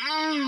Mm.